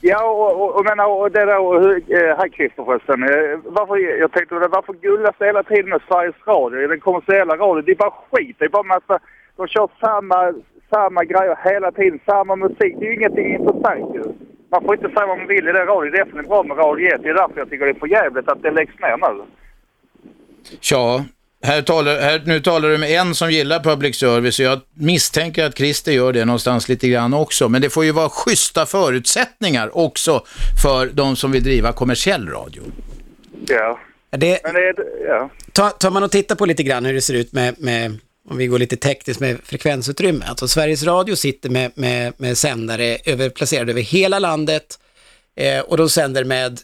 Ja, och, och, och, menar, och det där, och, eh, här Christer förresten. Eh, varför, jag tänkte på det, varför gullas det hela tiden med Sveriges Radio, den kommersiella radion? Det är bara skit. Det är bara massa, de kör samma, samma grejer hela tiden, samma musik. Det är ju ingenting intressant ju. Man får inte säga vad man vill i den radion. Det är definitivt bra med Radio 1. Det är därför jag tycker det är för jävligt att det läggs ner nu.
Ja, här talar, här, nu talar du med en som gillar public service och jag misstänker att Christer gör det någonstans lite grann också. Men det får ju vara schyssta förutsättningar också för de som vill driva kommersiell radio.
Ja.
Det,
Men det. Ja.
tar, tar man och tittar på lite grann hur det ser ut med, med om vi går lite tekniskt med frekvensutrymme. Alltså Sveriges Radio sitter med, med, med sändare över, placerade över hela landet eh, och de sänder med,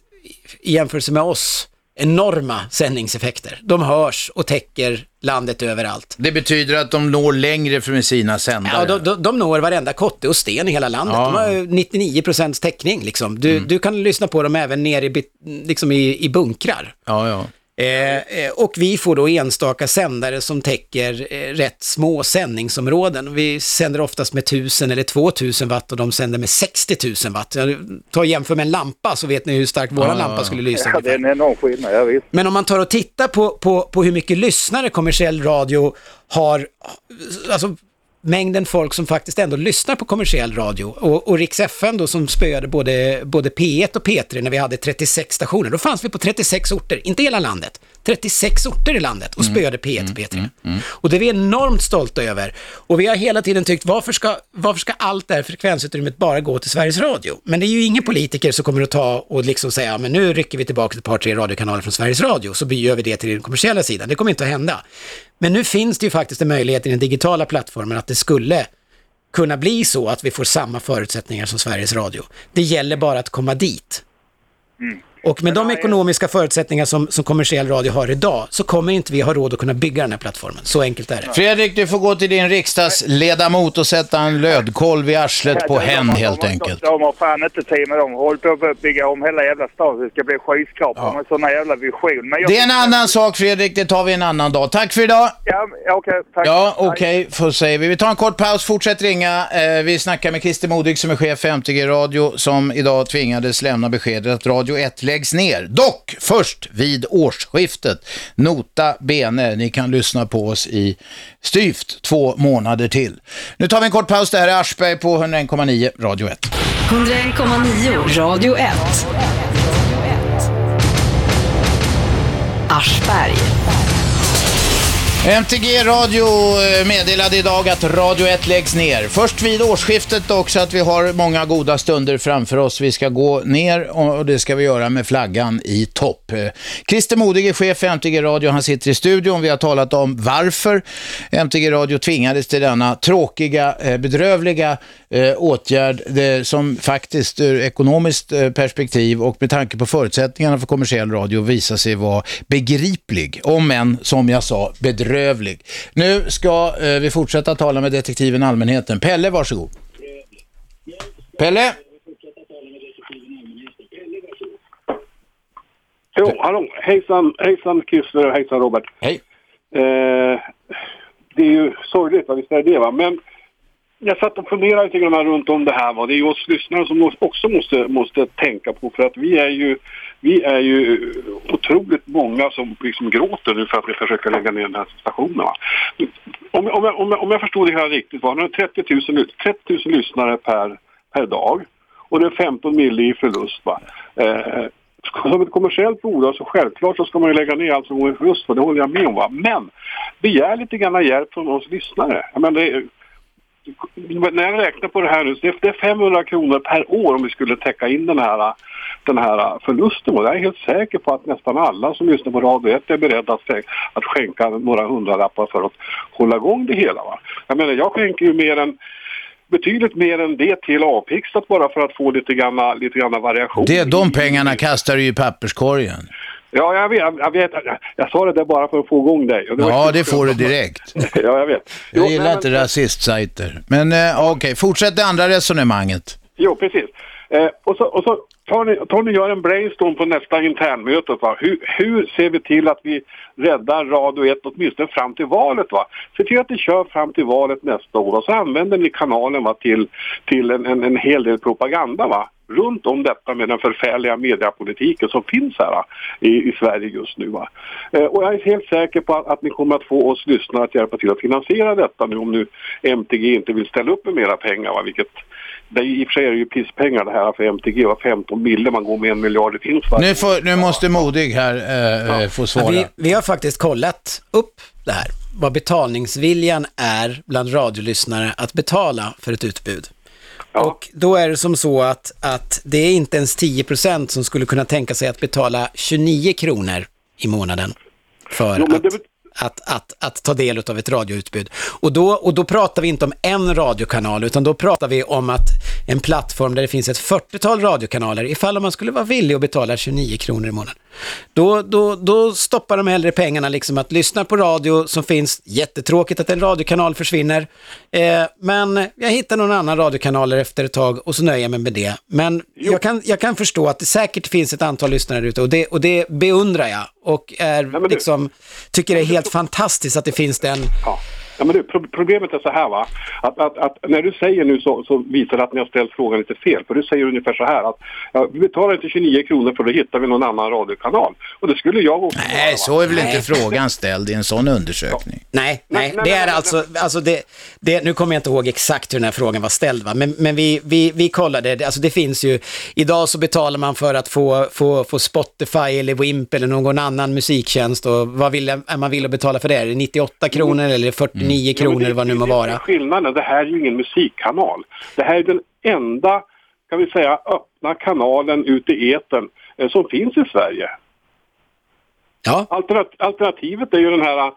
i jämförelse med oss, enorma sändningseffekter. De hörs och täcker landet överallt.
Det betyder att de når längre från sina sändare.
Ja, de, de, de når varenda kotte och sten i hela landet.
Ja.
De har ju 99 täckning liksom. Du, du kan lyssna på dem även nere i, liksom i, i bunkrar.
ja, ja.
Eh, eh, och vi får då enstaka sändare som täcker eh, rätt små sändningsområden. Vi sänder oftast med 1000 eller 2000 watt och de sänder med 60 000 watt. Jag tar och jämför med en lampa så vet ni hur starkt våran
Ja,
lampa skulle lysa.
ja, det är en enorm skillnad. Ja, visst.
Men om man tar och tittar på, på, på hur mycket lyssnare kommersiell radio har, alltså mängden folk som faktiskt ändå lyssnar på kommersiell radio och, och Rix FM då som spöade både, både P1 och P3 när vi hade 36 stationer. Då fanns vi på 36 orter, inte hela landet, 36 orter i landet och spöade P1 och P3. Och det är vi enormt stolta över. Och vi har hela tiden tyckt, varför ska, varför ska allt det här frekvensutrymmet bara gå till Sveriges Radio? Men det är ju ingen politiker som kommer att ta och liksom säga, men nu rycker vi tillbaka ett par, tre radiokanaler från Sveriges Radio, så gör vi det till den kommersiella sidan. Det kommer inte att hända. Men nu finns det ju faktiskt en möjlighet i den digitala plattformen att det skulle kunna bli så att vi får samma förutsättningar som Sveriges Radio. Det gäller bara att komma dit. Och med de ekonomiska förutsättningar som, som kommersiell radio har idag så kommer inte vi ha råd att kunna bygga den här plattformen. Så enkelt är det.
Fredrik, du får gå till din riksdagsledamot och sätta en lödkolv i arslet på hen helt enkelt.
De har fan inte tid med dem. De håller på att bygga om hela jävla staden så det ska bli skyskrapor med sådana jävla vision. Men jag...
Det är en annan sak Fredrik, det tar vi en annan dag. Tack för idag!
Ja, okej. tack.
Ja, okej, får säger vi. Vi tar en kort paus, fortsätt ringa. Eh, vi snackar med Christer Modig som är chef för MTG Radio som idag tvingades lämna beskedet att Radio 1 läggs ner. Dock först vid årsskiftet. Nota bene, ni kan lyssna på oss i styvt två månader till. Nu tar vi en kort paus, det här är Aschberg på 101,9 Radio 1.
101,9 Radio 1. Aschberg.
MTG Radio eh, meddelade idag att Radio 1 läggs ner. Först vid årsskiftet också att vi har många goda stunder framför oss. Vi ska gå ner och det ska vi göra med flaggan i topp. Eh, Christer Modig är chef för MTG Radio. Han sitter i studion. Vi har talat om varför MTG Radio tvingades till denna tråkiga, eh, bedrövliga åtgärd som faktiskt ur ekonomiskt perspektiv och med tanke på förutsättningarna för kommersiell radio visar sig vara begriplig, om än som jag sa bedrövlig. Nu ska eh, vi fortsätta tala med detektiven Allmänheten. Pelle, varsågod. Pelle?
Jo, hallå. Hejsan, hejsan Christer och hejsan Robert.
Hej.
Eh, det är ju sorgligt, va? visst är det va? Men jag satt och funderade lite grann runt om det här. Va? Det är ju oss lyssnare som också måste, måste tänka på för att vi är ju vi är ju otroligt många som liksom gråter nu för att vi försöker lägga ner den här stationen. Va? Om, om, jag, om, jag, om jag förstod det här riktigt, va? det är 30 000, 30 000 lyssnare per, per dag och det är 15 mille i förlust. Va? Eh, som ett kommersiellt bolag så självklart så ska man ju lägga ner allt som går i förlust, för det håller jag med om. Va? Men begär lite grann hjälp från oss lyssnare. Jag menar, det är, när jag räknar på det här nu, det är 500 kronor per år om vi skulle täcka in den här, den här förlusten. Och jag är helt säker på att nästan alla som lyssnar på Radio 1 är beredda att, skänka några hundralappar för att hålla igång det hela. Va? Jag menar, jag skänker ju mer än betydligt mer än det till Avpixlat bara för att få lite grann, lite grann variation.
Det, de pengarna kastar du i papperskorgen.
Ja, jag vet. Jag, vet, jag, sa det där bara för att få igång dig. Var
Ja, det får du direkt.
ja, jag vet.
Jag
Jo,
gillar
nej,
inte
men-
rasistsajter. Men eh, okej, fortsätt det andra resonemanget.
Jo, precis. Eh, och så, och så tar, ni, tar ni gör en brainstorm på nästa internmöte. Va? Hur, hur ser vi till att vi räddar Radio 1 åtminstone fram till valet? Va? Se till att ni kör fram till valet nästa år och så använder ni kanalen va, till, till en, en, en hel del propaganda. Va? runt om detta med den förfärliga mediepolitiken som finns här va, i, i Sverige just nu. Va? Eh, och jag är helt säker på att, att ni kommer att få oss lyssnare att hjälpa till att finansiera detta nu om nu MTG inte vill ställa upp med mera pengar. Va? Vilket, det är, I och för sig är det ju pisspengar det här för MTG. Va? 15 mille, man går med en miljard vinst varje
Nu,
år.
får, nu måste Modig här eh, eh, få
Ja,
svara.
vi, vi har faktiskt kollat upp det här, vad betalningsviljan är bland radiolyssnare att betala för ett utbud. Och då är det som så att, att det är inte ens 10% som skulle kunna tänka sig att betala 29 kronor i månaden för
Jo, men
att,
det
att, att, att ta del av ett radioutbud. Och då, och då pratar vi inte om en radiokanal, utan då pratar vi om att en plattform där det finns ett 40-tal radiokanaler, ifall man skulle vara villig att betala 29 kronor i månaden. Då, då, då stoppar de hellre pengarna liksom att lyssna på radio som finns, jättetråkigt att en radiokanal försvinner, eh, men jag hittar någon annan radiokanal efter ett tag och så nöjer jag mig med det. Men jag kan, jag kan förstå att det säkert finns ett antal lyssnare ute och det, och det beundrar jag och är
du-
liksom, tycker det är helt fantastiskt att det finns den
Ja. Ja, men du, pro- problemet är så här va, att, att, att när du säger nu så, så visar det att ni har ställt frågan lite fel. För du säger ungefär så här att ja, vi betalar inte 29 kronor för då hittar vi någon annan radiokanal. Och det skulle jag också göra,
Nej,
va?
så är väl
Nej.
inte frågan ställd i en sån undersökning.
Nej, nej,
nej,
det är
nej,
alltså, alltså det, det, nu kommer jag inte ihåg exakt hur den här frågan var ställd va, men, men vi, vi, vi kollade, det, alltså det finns ju, idag så betalar man för att få, få, få Spotify eller Wimp eller någon annan musiktjänst och vad vill, är man vill att betala för det? Är det 98 kronor eller 49
Ja, men
kronor
det-
vad nu må
det är
vara?
Skillnaden, det här är ju ingen musikkanal. Det här är den enda, kan vi säga, öppna kanalen ute i etern eh, som finns i Sverige.
Ja.
Alternat- alternativet är ju den här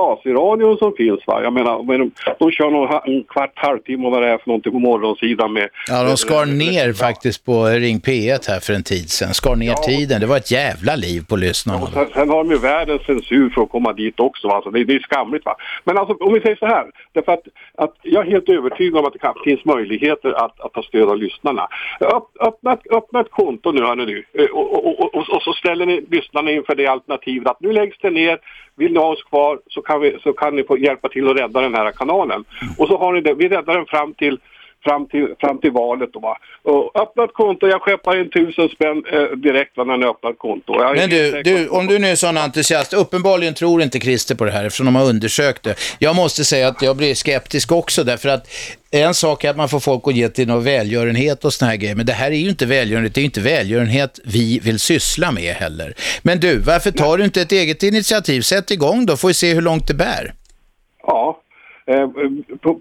Stasi-radion som finns. Va? Jag menar, men de, de kör någon, en kvart, halvtimme och vad det är för någonting på morgonsidan med...
Ja, de skar ner faktiskt på Ring P1 här för en tid sedan. Skar ner tiden. Det var ett jävla liv på lyssnarna.
Sen, sen har de ju världens censur för att komma dit också. Va? Alltså, det, det är skamligt. Va? Men alltså, om vi säger så här. Därför att, att jag är helt övertygad om att det kan, finns möjligheter att, att ta stöd av lyssnarna. Öpp, öppna, öppna ett konto nu, hörni nu. Eh, Och, och, och, och, och så ställer ni lyssnarna inför det alternativet att nu läggs det ner. Vill ni ha oss kvar så kan, vi, så kan ni få hjälpa till att rädda den här kanalen. Och så har ni det. Vi räddar den fram till fram till, fram till valet. Då, va? Och öppna ett konto, jag skeppar in tusen spänn eh, direkt va, när ni öppnar ett konto. Jag
Men du, du, om du nu är sån entusiast, uppenbarligen tror inte Christer på det här eftersom de har undersökt det. Jag måste säga att jag blir skeptisk också därför att en sak är att man får folk att ge till någon välgörenhet och såna här grejer, men det här är ju inte välgörenhet, det är ju inte välgörenhet vi vill syssla med heller. Men du, varför tar du inte ett eget initiativ? Sätt igång då, får vi se hur långt det bär.
Ja. Eh, på,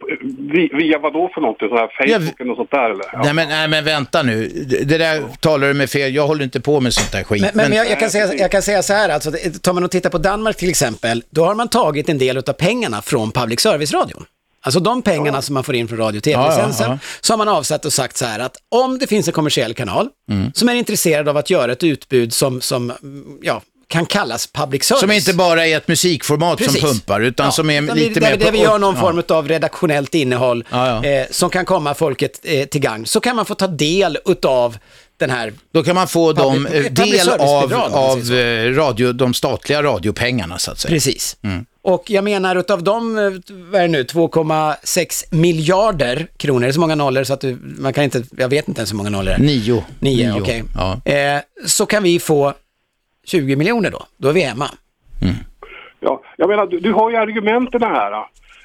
via vad då för någonting? Så här Facebook eller något sånt där eller? Ja.
Nej, men, nej men vänta nu, det där talar du med fel, jag håller inte på med sånt där skit.
Men, men, jag, jag, kan säga, jag kan säga så här, alltså, tar man och tittar på Danmark till exempel, då har man tagit en del av pengarna från public service-radion. Alltså de pengarna som man får in från radio och tv-licensen,
Ja, ja,
så har man avsatt och sagt så här att om det finns en kommersiell kanal som är intresserad av att göra ett utbud som, som mm, ja, kan kallas public service.
Som inte bara är ett musikformat
Precis.
som pumpar, utan
Ja,
som är
utan
lite
vi, där,
mer...
där vi gör någon
ja.
form av redaktionellt innehåll
Ja.
Eh, som kan komma folket eh, till gagn, så kan man få ta del utav den här
Då kan man få dem,
Public-
eh,
public
del av, av eh, radio, de statliga radiopengarna så att säga.
Precis.
Mm.
Och jag menar utav de, eh, vad är det nu, 2,6 miljarder kronor, det är så många nollor så att du, man kan inte, jag vet inte ens hur många nollor det är.
Nio.
Nio, okej.
Ja.
Eh, så kan vi få 20 miljoner då, då är vi hemma.
Ja, jag menar, du, du har ju argumenten här.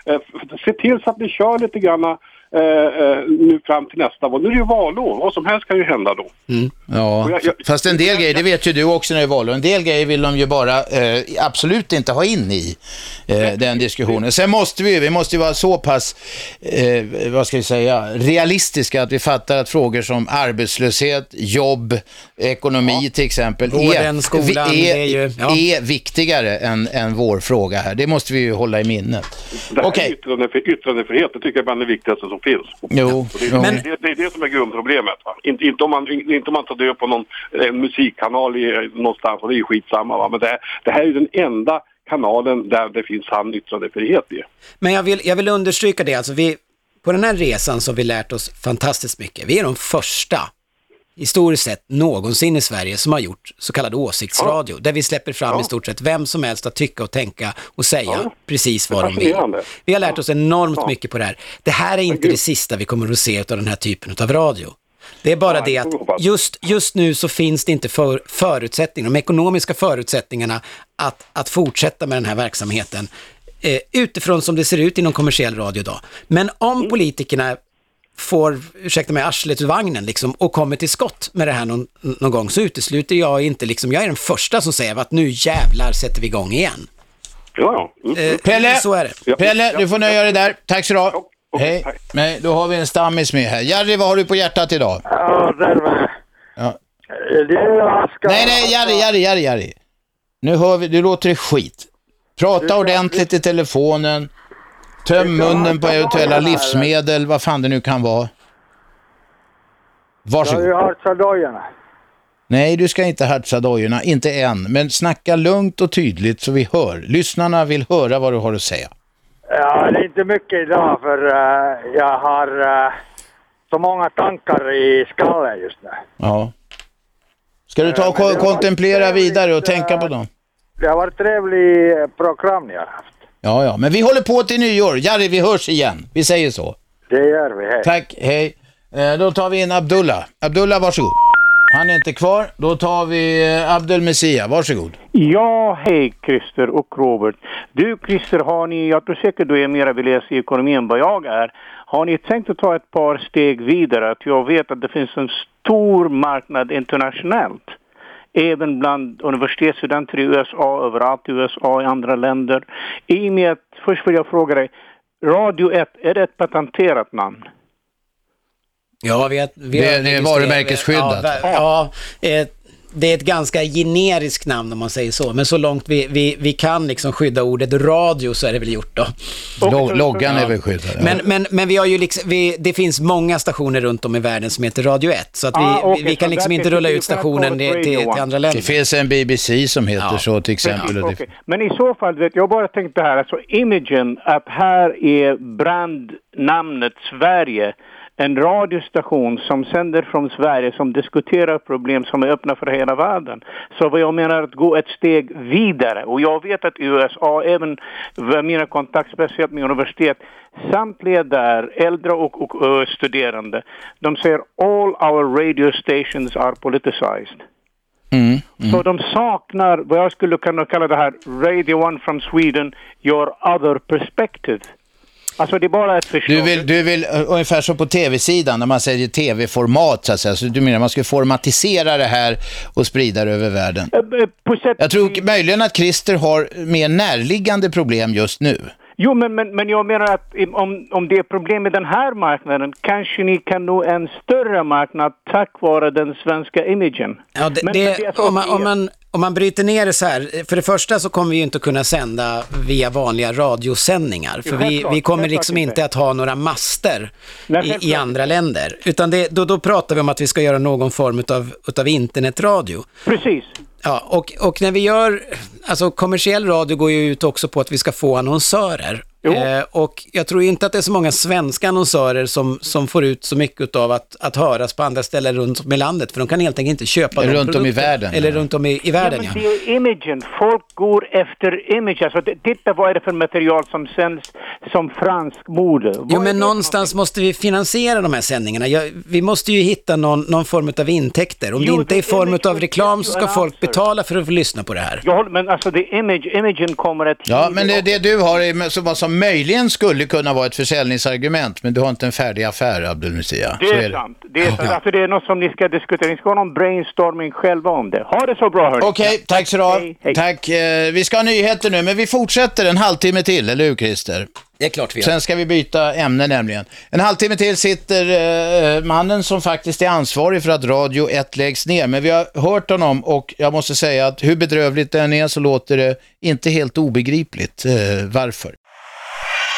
Eh, se till så att ni kör lite grann eh, eh, nu fram till nästa val. Nu är det ju valår, vad som helst kan ju hända då.
Ja,
Och jag- jag-
fast en del grejer, det vet ju du också när det är val, och en del grejer vill de ju bara eh, absolut inte ha in i eh, den diskussionen. Sen måste vi ju, vi måste ju vara så pass, eh, vad ska vi säga, realistiska att vi fattar att frågor som arbetslöshet, jobb, ekonomi till exempel,
Vården, skolan,
vi-
det
är,
är ju- ja.
är viktigare än, än vår fråga här. Det måste vi ju hålla i minnet.
Det här
Okej.
är yttrandefri, yttrandefrihet, det tycker jag är bland det viktigaste som finns.
Jo,
det,
jo.
det, det, det är det som är grundproblemet. Va? Inte, inte, om man, inte om man tar död på någon en musikkanal i, någonstans, och det är ju skitsamma. Va? Men det, här- det här är ju den enda kanalen där det finns sann yttrandefrihet i.
Men jag vill, jag vill understryka det, alltså vi, på den här resan så har vi lärt oss fantastiskt mycket. Vi är de första, historiskt sett, någonsin i Sverige som har gjort så kallad åsiktsradio, där vi släpper fram
Ja.
i stort sett vem som helst att tycka och tänka och säga
Ja.
precis vad de vill. Vi har lärt oss enormt
Ja.
mycket på det här. Det här är inte det sista vi kommer att se av den här typen av radio. Det är bara det att just, just nu så finns det inte för, förutsättningar, de ekonomiska förutsättningarna att, att fortsätta med den här verksamheten eh, utifrån som det ser ut inom kommersiell radio idag. Men om
Mm.
politikerna får, ursäkta mig, arslet ur vagnen liksom, och kommer till skott med det här någon, någon gång så utesluter jag inte, liksom, jag är den första som säger att nu jävlar sätter vi igång igen.
Ja, ja. Mm.
Eh,
Pelle,
Så är det.
Ja.
Pelle, du får nöja dig där. Tack så du ha.
Ja, okej,
Hej.
tack.
Nej, då har vi en stammis med här. Jerry, vad har du på hjärtat idag?
Ja, där var
Ja.
det. Jag ska...
Nej, nej, Jerry, Jerry, Jerry, Jerry. Nu hör vi, du låter det skit. Prata ordentligt i telefonen. Töm munnen på eventuella livsmedel, vad fan det nu kan vara.
Jag har
Varsågod.
ju hört sadojorna.
Nej, du ska inte hartsa dojorna, inte än. Men snacka lugnt och tydligt så vi hör. Lyssnarna vill höra vad du har att säga.
Ja, det är inte mycket idag för eh, jag har eh, så många tankar i skallen just nu.
Ja. Ska du ta och
var
kontemplera vidare och
eh,
tänka på dem?
Det har varit trevligt program ni har haft.
Ja, ja, men vi håller på till nyår. Jari, vi hörs igen. Vi säger så.
Det gör vi, hej.
Tack, hej. Eh, då tar vi in Abdullah. Abdullah, varsågod. Han är inte kvar. Då tar vi eh, Abdul Messia. Varsågod.
Ja, hej Christer och Robert. Du Christer, har ni, jag tror säkert du är mera beläst i ekonomi än vad jag är. Har ni tänkt att ta ett par steg vidare? Att jag vet att det finns en stor marknad internationellt. Även bland universitetsstudenter i USA, överallt i USA och i andra länder. I och med att, först vill jag fråga dig, Radio 1, är det ett patenterat namn?
Ja, vi har, vi
Det-
har
det är
registrerat-
varumärkesskyddat.
Ja, ja eh, det är ett ganska generiskt namn om man säger så. Men så långt vi, vi, vi kan liksom skydda ordet radio så är det väl gjort då.
Log loggan är väl skyddad.
Men, men, men vi har ju liksom, vi, det finns många stationer runt om i världen som heter Radio 1. Så att vi,
Ah, okej,
vi, kan
så
liksom inte rulla
det-
ut stationen till, till, till andra
Det
länder.
finns en BBC som heter
Ja.
så till exempel. det-
Okej. Men i så fall, vet jag bara tänkte här, alltså imagen att här är brandnamnet Sverige en radiostation som sänder från Sverige som diskuterar problem som är öppna för hela världen. Så vad jag menar att gå ett steg vidare. Och jag vet att USA, även mina kontakter, speciellt med universitet, samtliga där, äldre och, och ö, studerande, de säger all our radio stations are politicized.
Mm.
Så de saknar vad jag skulle kunna kalla det här Radio One from Sweden, your other perspective. Alltså det är bara ett förslag.
Du vill, du vill uh, ungefär som på tv-sidan när man säger tv-format så att säga. Så du menar man skulle formatisera det här och sprida det över världen?
Eh, eh, På sätt
Jag tror möjligen att Christer har mer närliggande problem just nu.
Jo, men, men, men jag menar att om, om det är problem med den här marknaden, kanske ni kan nå en större marknad tack vare den svenska imagen.
Ja, det,
Men-
det,
men det
om, man, om, man, om man bryter ner det så här, för det första så kommer vi ju inte kunna sända via vanliga radiosändningar. För vi, vi kommer liksom
inte.
att ha några master i, i andra länder. Utan det, då, då pratar vi om att vi ska göra någon form utav, utav internetradio.
Precis.
Ja, och, och när vi gör, alltså kommersiell radio går ju ut också på att vi ska få annonsörer.
Jo.
Eh, och jag tror inte att det är så många svenska annonsörer som, som får ut så mycket av att, att höras på andra ställen runt om i landet, för de kan helt enkelt inte köpa de
runt om i världen,
Eller
ja.
runt om i, i
Ja,
världen,
men
ja.
det är imagen. Folk går efter image. Alltså, titta vad är det för material som sänds som fransk mode. Vad
Jo, men
det
någonstans måste vi finansiera de här sändningarna. Jag, vi måste ju hitta någon, någon form av intäkter. Om det
Jo,
inte är i
det-
form av reklam så ska folk
answer.
betala för att få lyssna på det här.
Håller, men alltså det är image, imagen kommer att...
Ja, men det, det du har är som, som möjligen skulle kunna vara ett försäljningsargument, men du har inte en färdig affär, Abdul Musia.
Det
Så
är, sant. Det är, sant. Alltså, det är något som ni ska diskutera. Ni ska ha någon brainstorming själva om det. Ha det så bra hörni.
Okej, tack så du ha.
Hej, hej.
Tack. Eh, vi ska ha nyheter nu, men vi fortsätter en halvtimme till, eller hur Christer?
Det är klart vi gör.
Sen ska vi byta ämne nämligen. En halvtimme till sitter eh, mannen som faktiskt är ansvarig för att Radio 1 läggs ner. Men vi har hört honom och jag måste säga att hur bedrövligt den är så låter det inte helt obegripligt. Eh, varför?